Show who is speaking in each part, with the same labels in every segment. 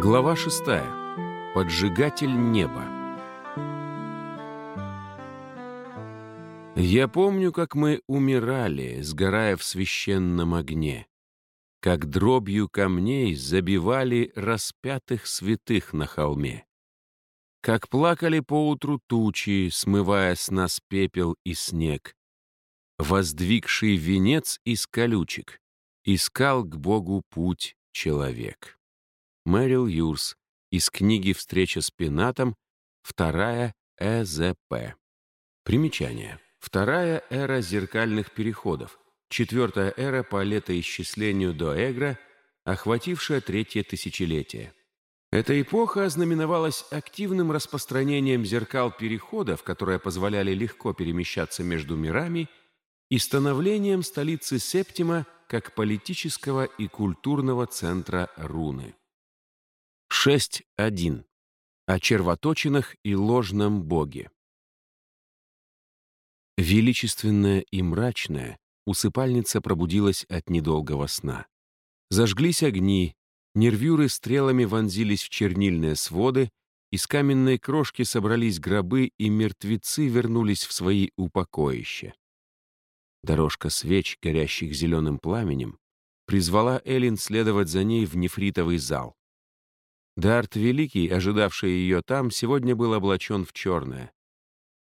Speaker 1: Глава шестая. Поджигатель неба. Я помню, как мы умирали, сгорая в священном огне, как дробью камней забивали распятых святых на холме, как плакали поутру тучи, смывая с нас пепел и снег, воздвигший венец из колючек, искал к Богу путь человек. Мэрил Юрс из книги «Встреча с пенатом», вторая ЭЗП. Примечание. Вторая эра зеркальных переходов, четвертая эра по летоисчислению до Эгра, охватившая третье тысячелетие. Эта эпоха ознаменовалась активным распространением зеркал переходов, которые позволяли легко перемещаться между мирами, и становлением столицы Септима как политического и культурного центра Руны. 6.1. О червоточинах и ложном боге. Величественная и мрачная, усыпальница пробудилась от недолгого сна. Зажглись огни, нервюры стрелами вонзились в чернильные своды, из каменной крошки собрались гробы, и мертвецы вернулись в свои упокоища. Дорожка свеч, горящих зеленым пламенем, призвала Эллин следовать за ней в нефритовый зал. Дарт Великий, ожидавший ее там, сегодня был облачен в черное.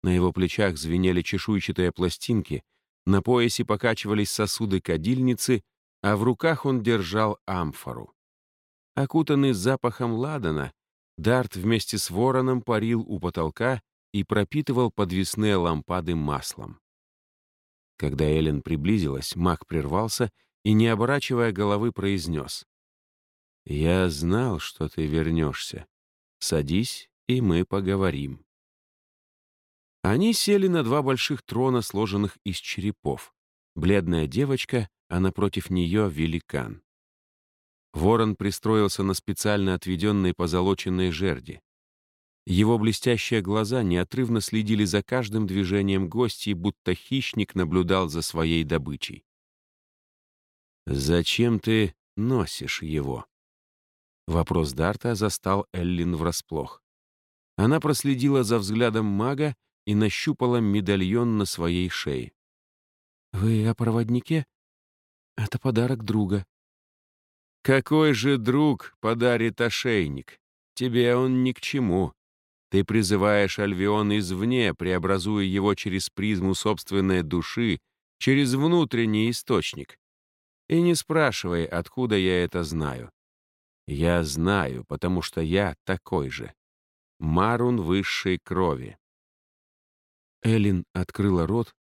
Speaker 1: На его плечах звенели чешуйчатые пластинки, на поясе покачивались сосуды кадильницы, а в руках он держал амфору. Окутанный запахом ладана, Дарт вместе с вороном парил у потолка и пропитывал подвесные лампады маслом. Когда Эллен приблизилась, маг прервался и, не оборачивая головы, произнес. «Я знал, что ты вернешься. Садись, и мы поговорим». Они сели на два больших трона, сложенных из черепов. Бледная девочка, а напротив нее великан. Ворон пристроился на специально отведенной позолоченной жерди. Его блестящие глаза неотрывно следили за каждым движением гостей, будто хищник наблюдал за своей добычей. «Зачем ты носишь его?» Вопрос Дарта застал Эллин врасплох. Она проследила за взглядом мага и нащупала медальон на своей шее. «Вы о проводнике? Это подарок друга». «Какой же друг подарит ошейник? Тебе он ни к чему. Ты призываешь Альвион извне, преобразуя его через призму собственной души, через внутренний источник. И не спрашивай, откуда я это знаю. Я знаю, потому что я такой же. Марун высшей крови. Элин открыла рот,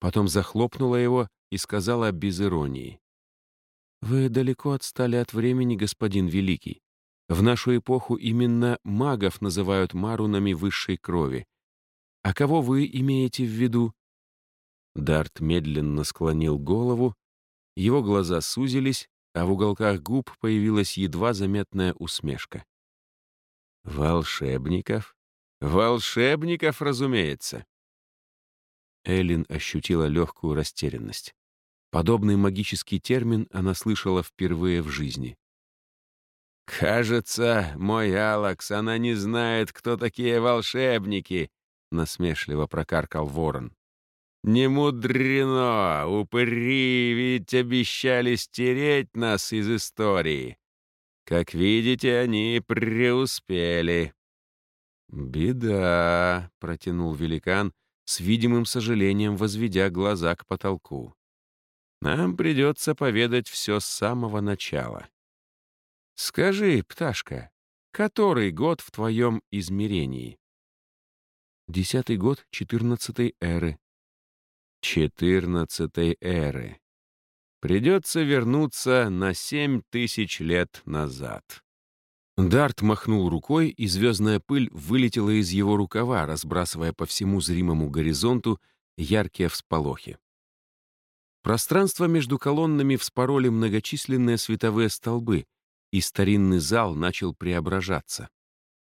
Speaker 1: потом захлопнула его и сказала без иронии. «Вы далеко отстали от времени, господин Великий. В нашу эпоху именно магов называют марунами высшей крови. А кого вы имеете в виду?» Дарт медленно склонил голову, его глаза сузились, а в уголках губ появилась едва заметная усмешка. «Волшебников? Волшебников, разумеется!» Эллин ощутила легкую растерянность. Подобный магический термин она слышала впервые в жизни. «Кажется, мой Алакс, она не знает, кто такие волшебники», — насмешливо прокаркал ворон. «Не мудрено! Упыри ведь обещали стереть нас из истории. Как видите, они преуспели». «Беда», — протянул великан, с видимым сожалением возведя глаза к потолку. «Нам придется поведать все с самого начала. Скажи, пташка, который год в твоем измерении?» «Десятый год четырнадцатой эры», четырнадцатой эры. Придется вернуться на семь тысяч лет назад. Дарт махнул рукой, и звездная пыль вылетела из его рукава, разбрасывая по всему зримому горизонту яркие всполохи. Пространство между колоннами вспороли многочисленные световые столбы, и старинный зал начал преображаться.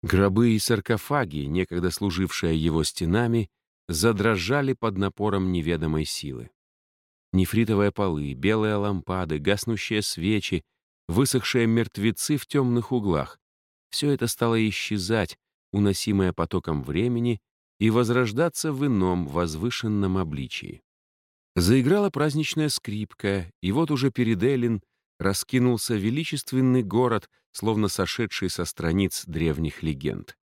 Speaker 1: Гробы и саркофаги, некогда служившие его стенами, задрожали под напором неведомой силы. Нефритовые полы, белые лампады, гаснущие свечи высохшие мертвецы в темных углах. Все это стало исчезать, уносимое потоком времени, и возрождаться в ином, возвышенном обличии. Заиграла праздничная скрипка, и вот уже перед Эллин раскинулся величественный город, словно сошедший со страниц древних легенд.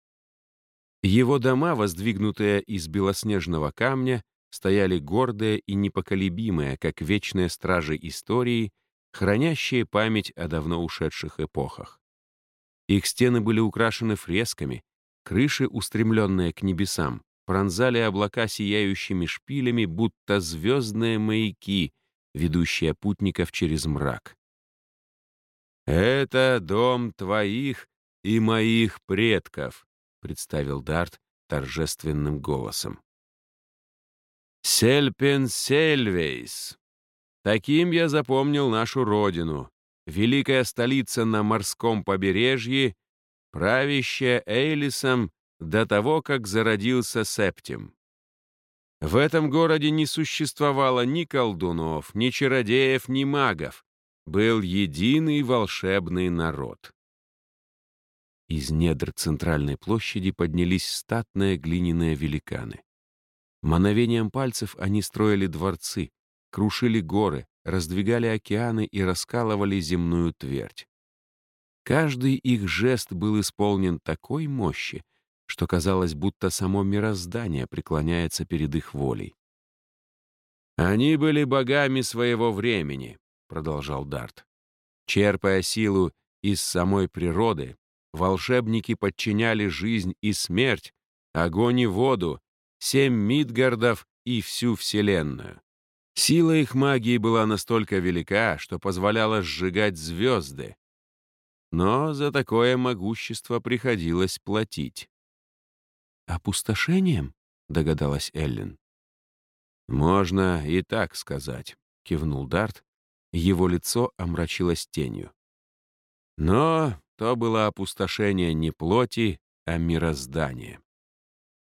Speaker 1: Его дома, воздвигнутые из белоснежного камня, стояли гордые и непоколебимые, как вечные стражи истории, хранящие память о давно ушедших эпохах. Их стены были украшены фресками, крыши, устремленные к небесам, пронзали облака сияющими шпилями, будто звездные маяки, ведущие путников через мрак. «Это дом твоих и моих предков», — представил Дарт торжественным голосом. «Сельпен Сельвейс. Таким я запомнил нашу родину, великая столица на морском побережье, правящая Эйлисом до того, как зародился Септим. В этом городе не существовало ни колдунов, ни чародеев, ни магов. Был единый волшебный народ. Из недр центральной площади поднялись статные глиняные великаны. Мановением пальцев они строили дворцы, крушили горы, раздвигали океаны и раскалывали земную твердь. Каждый их жест был исполнен такой мощи, что казалось, будто само мироздание преклоняется перед их волей. «Они были богами своего времени», — продолжал Дарт. «Черпая силу из самой природы, волшебники подчиняли жизнь и смерть, огонь и воду, семь Мидгардов и всю Вселенную. Сила их магии была настолько велика, что позволяла сжигать звезды. Но за такое могущество приходилось платить. «Опустошением?» — догадалась Эллен. «Можно и так сказать», — кивнул Дарт. Его лицо омрачилось тенью. Но то было опустошение не плоти, а мироздания.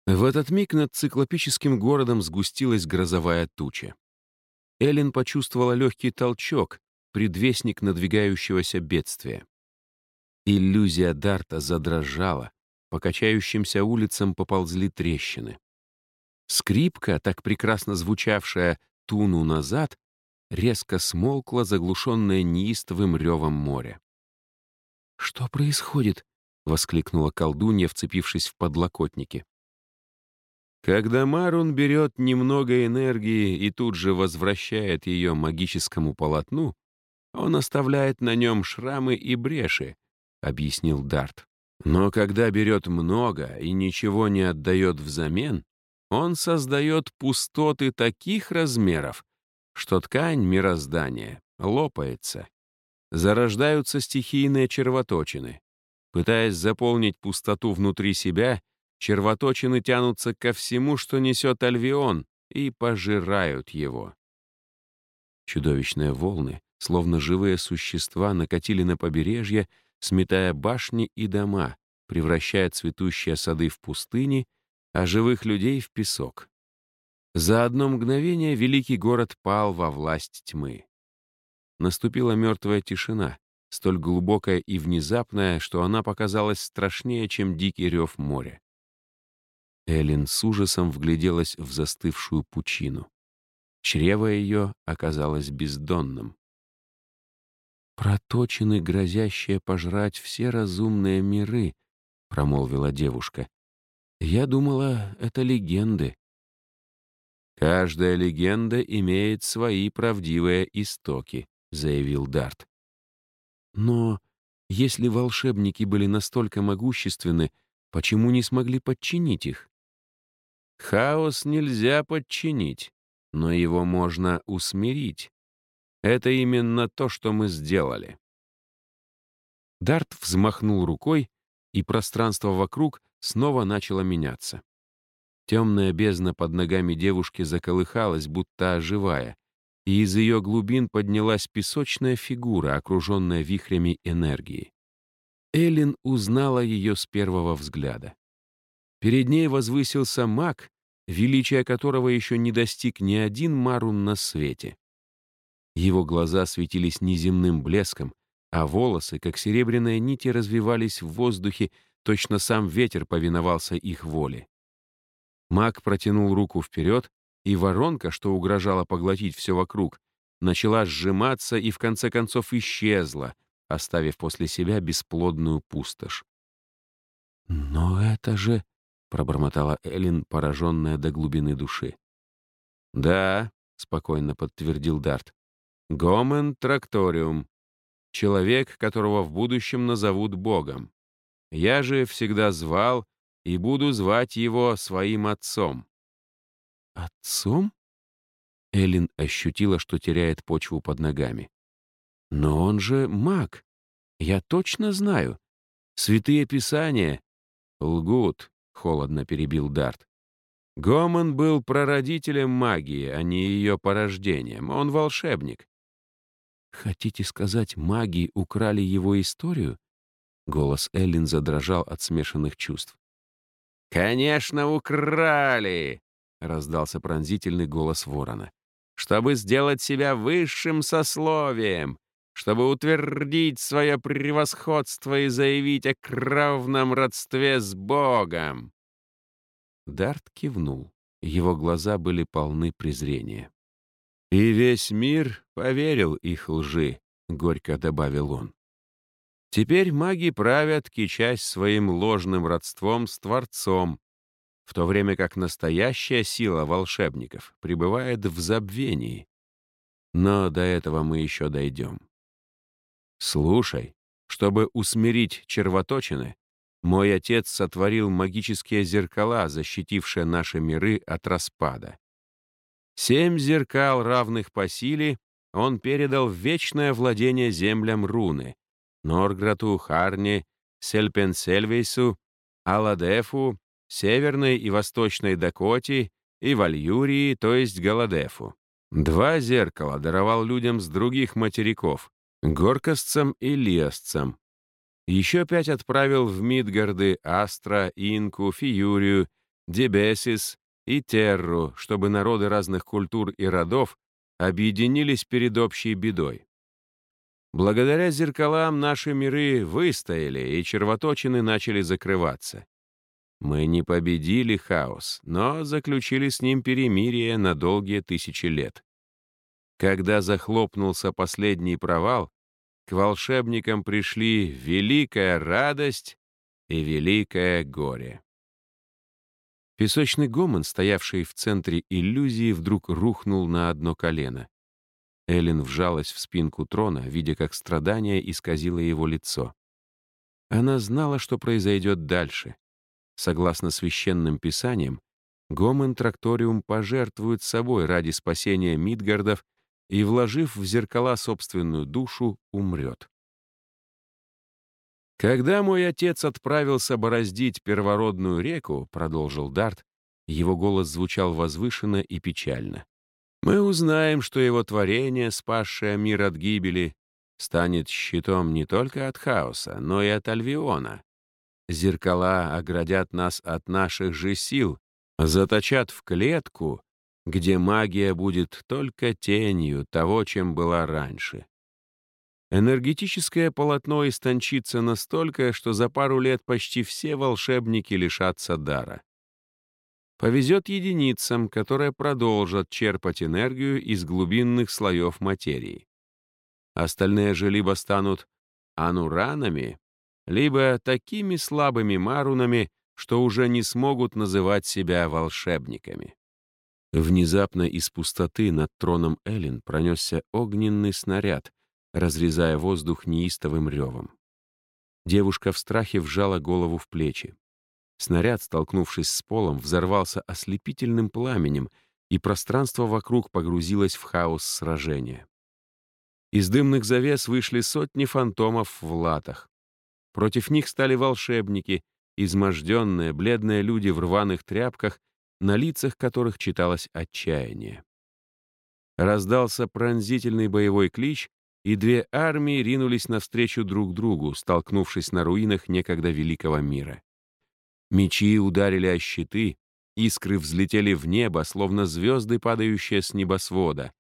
Speaker 1: В этот миг над циклопическим городом сгустилась грозовая туча. Эллен почувствовала легкий толчок, предвестник надвигающегося бедствия. Иллюзия Дарта задрожала, по качающимся улицам поползли трещины. Скрипка, так прекрасно звучавшая туну назад, резко смолкла, заглушенная неистовым ревом моря. «Что происходит?» — воскликнула колдунья, вцепившись в подлокотники. Когда Марун берет немного энергии и тут же возвращает ее магическому полотну, он оставляет на нем шрамы и бреши, — объяснил Дарт. Но когда берет много и ничего не отдает взамен, он создает пустоты таких размеров, что ткань мироздания лопается. Зарождаются стихийные червоточины. Пытаясь заполнить пустоту внутри себя, червоточины тянутся ко всему, что несет альвион, и пожирают его. Чудовищные волны, словно живые существа, накатили на побережье сметая башни и дома, превращая цветущие сады в пустыни, а живых людей в песок. За одно мгновение великий город пал во власть тьмы. Наступила мертвая тишина, столь глубокая и внезапная, что она показалась страшнее, чем дикий рев моря. Эллен с ужасом вгляделась в застывшую пучину. Чрево ее оказалось бездонным проточены, грозящие пожрать все разумные миры», — промолвила девушка. «Я думала, это легенды». «Каждая легенда имеет свои правдивые истоки», — заявил Дарт. «Но если волшебники были настолько могущественны, почему не смогли подчинить их?» «Хаос нельзя подчинить, но его можно усмирить. Это именно то, что мы сделали. Дарт взмахнул рукой, и пространство вокруг снова начало меняться. Темная бездна под ногами девушки заколыхалась, будто оживая, и из ее глубин поднялась песочная фигура, окруженная вихрями энергии. Эллин узнала ее с первого взгляда. Перед ней возвысился маг, величия которого еще не достиг ни один Марун на свете. Его глаза светились неземным блеском, а волосы, как серебряные нити, развивались в воздухе, точно сам ветер повиновался их воле. Маг протянул руку вперед, и воронка, что угрожала поглотить все вокруг, начала сжиматься и в конце концов исчезла, оставив после себя бесплодную пустошь. «Но это же...» — пробормотала Эллен, пораженная до глубины души. «Да», — спокойно подтвердил Дарт. «Гомен Тракториум. Человек, которого в будущем назовут Богом. Я же всегда звал и буду звать его своим отцом». «Отцом?» Эллен ощутила, что теряет почву под ногами. «Но он же маг. Я точно знаю. Святые Писания...» «Лгут», — холодно перебил Дарт. Гомон был прародителем магии, а не ее порождением. Он волшебник. «Хотите сказать, маги украли его историю?» Голос Эллин задрожал от смешанных чувств. «Конечно, украли!» — раздался пронзительный голос ворона. «Чтобы сделать себя высшим сословием, чтобы утвердить свое превосходство и заявить о кровном родстве с Богом!» Дарт кивнул. Его глаза были полны презрения. «И весь мир поверил их лжи», — горько добавил он. «Теперь маги правят, кичась своим ложным родством с Творцом, в то время как настоящая сила волшебников пребывает в забвении. Но до этого мы еще дойдем. Слушай, чтобы усмирить червоточины, мой отец сотворил магические зеркала, защитившие наши миры от распада. Семь зеркал, равных по силе, он передал в вечное владение землям руны — Норграту, Харне, Сельпенсельвейсу, Аладефу, Северной и Восточной Дакоте и Вальюрии, то есть Галадефу. Два зеркала даровал людям с других материков — горкостцам и лиасцам, еще пять отправил в Мидгарды, Астра, Инку, Фиюрию, Дебесис и Терру, чтобы народы разных культур и родов объединились перед общей бедой. Благодаря зеркалам наши миры выстояли, и червоточины начали закрываться. Мы не победили хаос, но заключили с ним перемирие на долгие тысячи лет. Когда захлопнулся последний провал, к волшебникам пришли великая радость и великое горе. Песочный гомон, стоявший в центре иллюзии, вдруг рухнул на одно колено. Эллен вжалась в спинку трона, видя, как страдание исказило его лицо. Она знала, что произойдет дальше. Согласно священным писаниям, Гомен Тракториум пожертвует собой ради спасения Мидгардов и, вложив в зеркала собственную душу, умрет. «Когда мой отец отправился бороздить первородную реку», — продолжил Дарт, его голос звучал возвышенно и печально, «мы узнаем, что его творение, спасшее мир от гибели, станет щитом не только от хаоса, но и от Альвиона. Зеркала оградят нас от наших же сил, заточат в клетку где магия будет только тенью того, чем была раньше. Энергетическое полотно истончится настолько, что за пару лет почти все волшебники лишатся дара. Повезет единицам, которые продолжат черпать энергию из глубинных слоев материи. Остальные же либо станут ануранами, либо такими слабыми марунами, что уже не смогут называть себя волшебниками. Внезапно из пустоты над троном Эллен пронесся огненный снаряд, разрезая воздух неистовым ревом. Девушка в страхе вжала голову в плечи. Снаряд, столкнувшись с полом, взорвался ослепительным пламенем, и пространство вокруг погрузилось в хаос сражения. Из дымных завес вышли сотни фантомов в латах. Против них стали волшебники, изможденные, бледные люди в рваных тряпках на лицах которых читалось отчаяние. Раздался пронзительный боевой клич, и две армии ринулись навстречу друг другу, столкнувшись на руинах некогда великого мира. Мечи ударили о щиты, искры взлетели в небо, словно звезды, падающие с небосвода,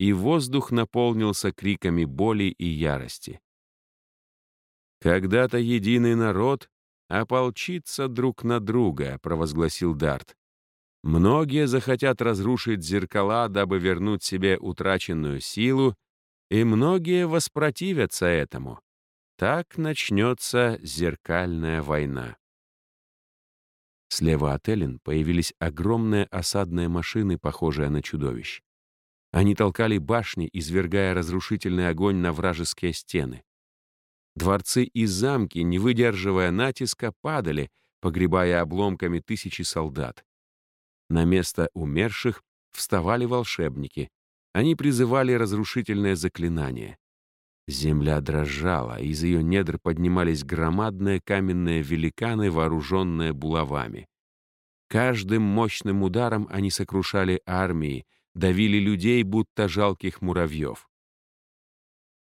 Speaker 1: и воздух наполнился криками боли и ярости. Когда-то единый народ ополчится друг на друга, провозгласил Дарт. Многие захотят разрушить зеркала, дабы вернуть себе утраченную силу, и многие воспротивятся этому. Так начнется зеркальная война. Слева от Эллен появились огромные осадные машины, похожие на чудовищ. Они толкали башни, извергая разрушительный огонь на вражеские стены. Дворцы и замки, не выдерживая натиска, падали, погребая обломками тысячи солдат. На место умерших вставали волшебники. Они призывали разрушительное заклинание. Земля дрожала, из ее недр поднимались громадные каменные великаны, вооруженные булавами. Каждым мощным ударом они сокрушали армии, давили людей, будто жалких муравьев.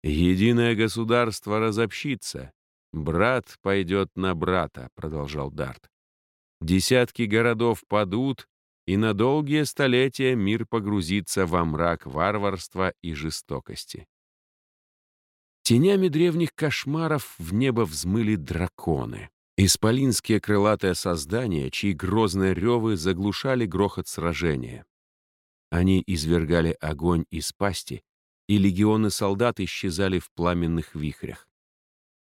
Speaker 1: «Единое государство разобщится. Брат пойдет на брата», — продолжал Дарт. «Десятки городов падут, и на долгие столетия мир погрузится во мрак варварства и жестокости». Тенями древних кошмаров в небо взмыли драконы. Исполинские крылатые создания, чьи грозные ревы заглушали грохот сражения. Они извергали огонь из пасти, и легионы солдат исчезали в пламенных вихрях.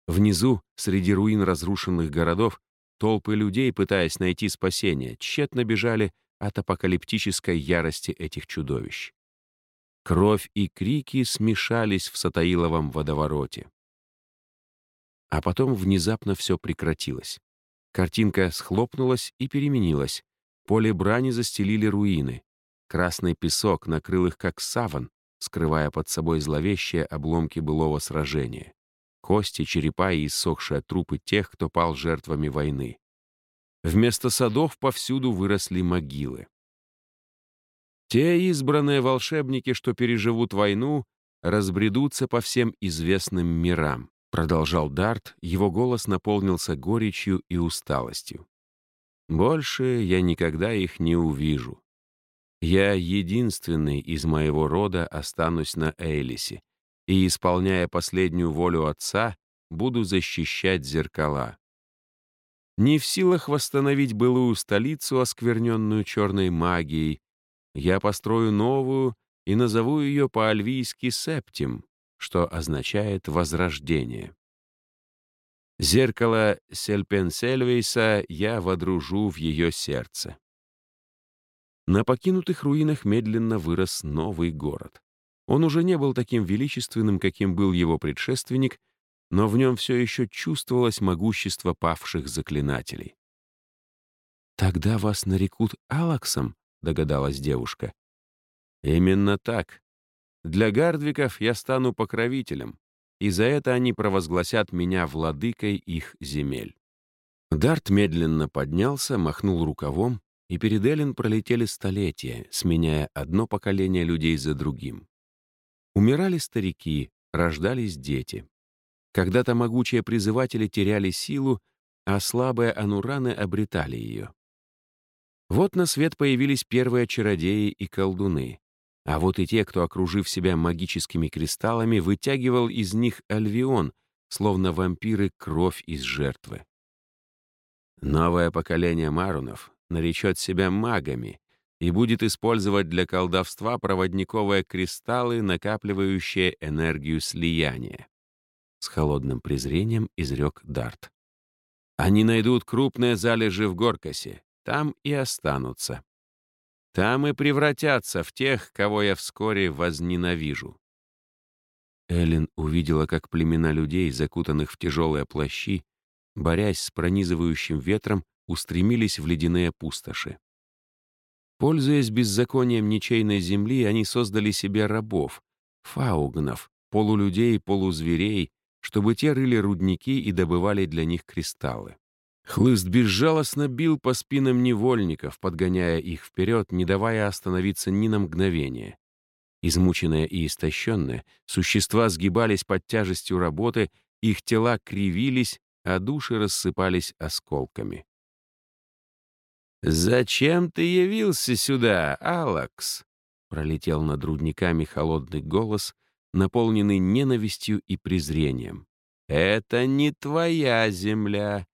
Speaker 1: Внизу, среди руин разрушенных городов, толпы людей, пытаясь найти спасение, тщетно бежали от апокалиптической ярости этих чудовищ. Кровь и крики смешались в Сатаиловом водовороте. А потом внезапно все прекратилось. Картинка схлопнулась и переменилась. Поле брани застелили руины. Красный песок накрыл их как саван, скрывая под собой зловещие обломки былого сражения. Кости, черепа и иссохшие трупы тех, кто пал жертвами войны. Вместо садов повсюду выросли могилы. Те избранные волшебники, что переживут войну, разбредутся по всем известным мирам, продолжал Дарт, его голос наполнился горечью и усталостью. Больше я никогда их не увижу. Я единственный из моего рода останусь на Эйлисе и, исполняя последнюю волю отца, буду защищать зеркала. Не в силах восстановить былую столицу, оскверненную черной магией, я построю новую и назову ее по-альвийски Септим, что означает «возрождение». Зеркало Сельпенсельвейса я водружу в ее сердце. На покинутых руинах медленно вырос новый город. Он уже не был таким величественным, каким был его предшественник, но в нем все еще чувствовалось могущество павших заклинателей. «Тогда вас нарекут Алаксом?» — догадалась девушка. «Именно так. Для гардвиков я стану покровителем, и за это они провозгласят меня владыкой их земель». Дарт медленно поднялся, махнул рукавом, и перед Эллен пролетели столетия, сменяя одно поколение людей за другим. Умирали старики, рождались дети. Когда-то могучие призыватели теряли силу, а слабые анураны обретали ее. Вот на свет появились первые чародеи и колдуны. А вот и те, кто, окружив себя магическими кристаллами, вытягивал из них альвион, словно вампиры, кровь из жертвы. Новое поколение марунов наречет себя магами и будет использовать для колдовства проводниковые кристаллы, накапливающие энергию слияния. С холодным презрением изрек Дарт. Они найдут крупные залежи в Горкасе, там и останутся. Там и превратятся в тех, кого я вскоре возненавижу. Эллен увидела, как племена людей, закутанных в тяжелые плащи, борясь с пронизывающим ветром, устремились в ледяные пустоши. Пользуясь беззаконием ничейной земли, они создали себе рабов, фаугнов, полулюдей полузверей, чтобы те рыли рудники и добывали для них кристаллы. Хлыст безжалостно бил по спинам невольников, подгоняя их вперед, не давая остановиться ни на мгновение. Измученные и истощенные, существа сгибались под тяжестью работы, их тела кривились, а души рассыпались осколками. «Зачем ты явился сюда, Алакс?» Пролетел над рудниками холодный голос, наполненный ненавистью и презрением. Это не твоя земля.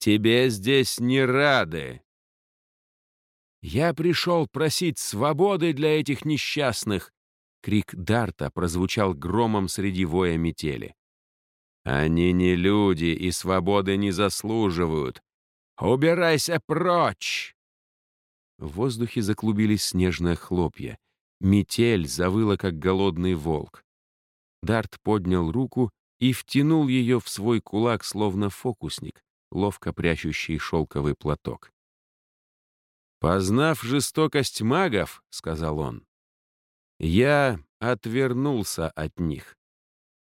Speaker 1: Тебе здесь не рады. Я пришел просить свободы для этих несчастных. Крик Дарта прозвучал громом среди воя метели. Они не люди и свободы не заслуживают. Убирайся прочь! В воздухе заклубились снежные хлопья. Метель завыла, как голодный волк. Дарт поднял руку и втянул ее в свой кулак, словно фокусник, ловко прячущий шелковый платок. «Познав жестокость магов, — сказал он, — я отвернулся от них.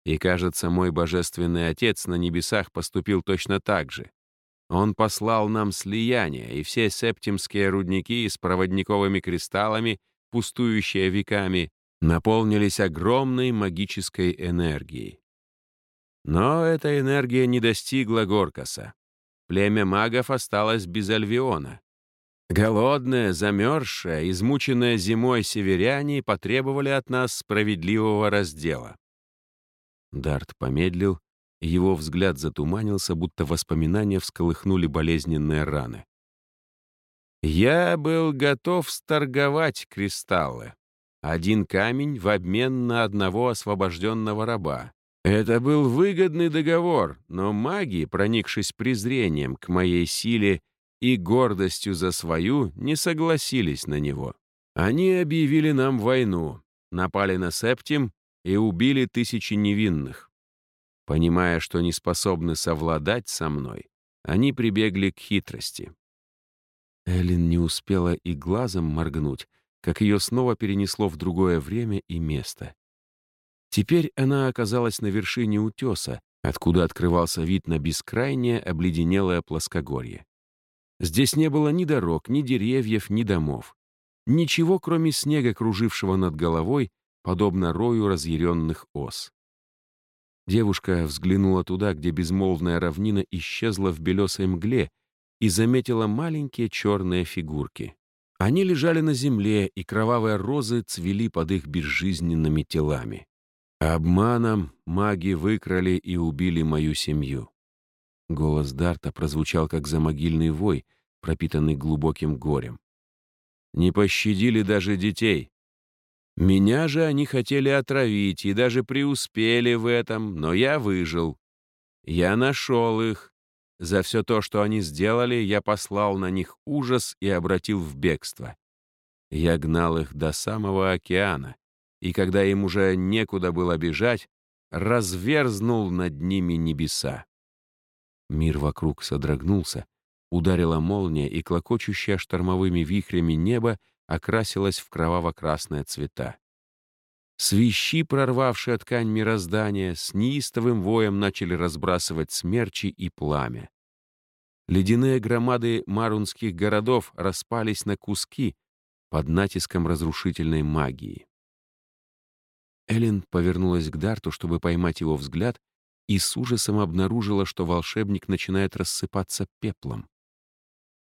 Speaker 1: И, кажется, мой божественный отец на небесах поступил точно так же. Он послал нам слияние, и все септимские рудники с проводниковыми кристаллами, пустующие веками, наполнились огромной магической энергией. Но эта энергия не достигла Горкаса. Племя магов осталось без Альвиона. Голодные, замерзшие, измученные зимой северяне потребовали от нас справедливого раздела. Дарт помедлил его взгляд затуманился, будто воспоминания всколыхнули болезненные раны. «Я был готов сторговать кристаллы. Один камень в обмен на одного освобожденного раба. Это был выгодный договор, но маги, проникшись презрением к моей силе и гордостью за свою, не согласились на него. Они объявили нам войну, напали на Септим и убили тысячи невинных. Понимая, что не способны совладать со мной, они прибегли к хитрости. Эллен не успела и глазом моргнуть, как ее снова перенесло в другое время и место. Теперь она оказалась на вершине утеса, откуда открывался вид на бескрайнее обледенелое плоскогорье. Здесь не было ни дорог, ни деревьев, ни домов. Ничего, кроме снега, кружившего над головой, подобно рою разъяренных ос. Девушка взглянула туда, где безмолвная равнина исчезла в белесой мгле, и заметила маленькие черные фигурки. Они лежали на земле, и кровавые розы цвели под их безжизненными телами. Обманом маги выкрали и убили мою семью. Голос Дарта прозвучал, как замогильный вой, пропитанный глубоким горем. Не пощадили даже детей. Меня же они хотели отравить и даже преуспели в этом, но я выжил. Я нашел их. За все то, что они сделали, я послал на них ужас и обратил в бегство. Я гнал их до самого океана, и когда им уже некуда было бежать, разверзнул над ними небеса. Мир вокруг содрогнулся, ударила молния, и клокочущая штормовыми вихрями небо окрасилась в кроваво-красные цвета. Свищи, прорвавшие ткань мироздания, с неистовым воем начали разбрасывать смерчи и пламя. Ледяные громады марунских городов распались на куски под натиском разрушительной магии. Эллен повернулась к Дарту, чтобы поймать его взгляд, и с ужасом обнаружила, что волшебник начинает рассыпаться пеплом.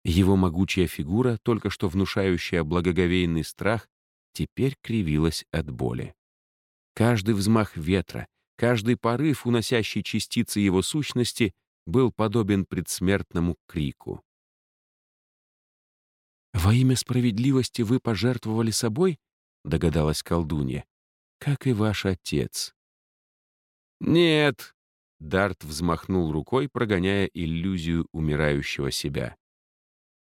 Speaker 1: Его могучая фигура, только что внушающая благоговейный страх, теперь кривилась от боли. Каждый взмах ветра, каждый порыв, уносящий частицы его сущности, был подобен предсмертному крику. «Во имя справедливости вы пожертвовали собой?» — догадалась колдунья. «Как и ваш отец». «Нет!» — Дарт взмахнул рукой, прогоняя иллюзию умирающего себя.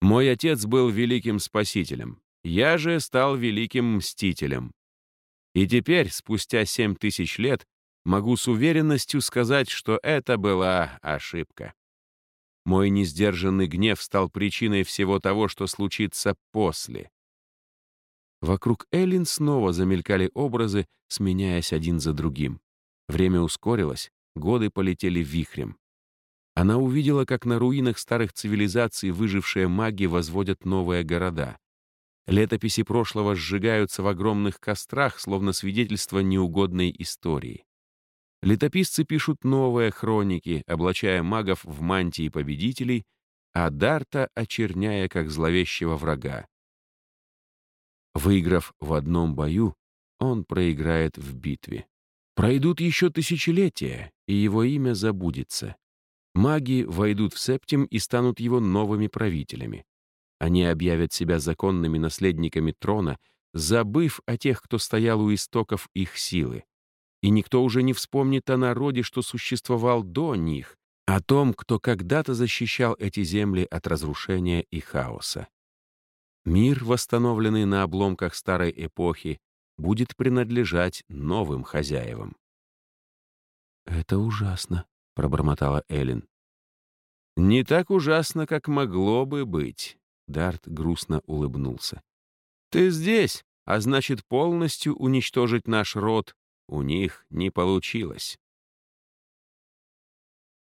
Speaker 1: Мой отец был великим спасителем. Я же стал великим мстителем. И теперь, спустя семь тысяч лет, могу с уверенностью сказать, что это была ошибка. Мой несдержанный гнев стал причиной всего того, что случится после. Вокруг Эллин снова замелькали образы, сменяясь один за другим. Время ускорилось, годы полетели вихрем. Она увидела, как на руинах старых цивилизаций выжившие маги возводят новые города. Летописи прошлого сжигаются в огромных кострах, словно свидетельство неугодной истории. Летописцы пишут новые хроники, облачая магов в мантии победителей, а Дарта очерняя как зловещего врага. Выиграв в одном бою, он проиграет в битве. Пройдут еще тысячелетия, и его имя забудется. Маги войдут в Септим и станут его новыми правителями. Они объявят себя законными наследниками трона, забыв о тех, кто стоял у истоков их силы. И никто уже не вспомнит о народе, что существовал до них, о том, кто когда-то защищал эти земли от разрушения и хаоса. Мир, восстановленный на обломках старой эпохи, будет принадлежать новым хозяевам. «Это ужасно», — пробормотала Эллен. «Не так ужасно, как могло бы быть», — Дарт грустно улыбнулся. «Ты здесь, а значит, полностью уничтожить наш род у них не получилось».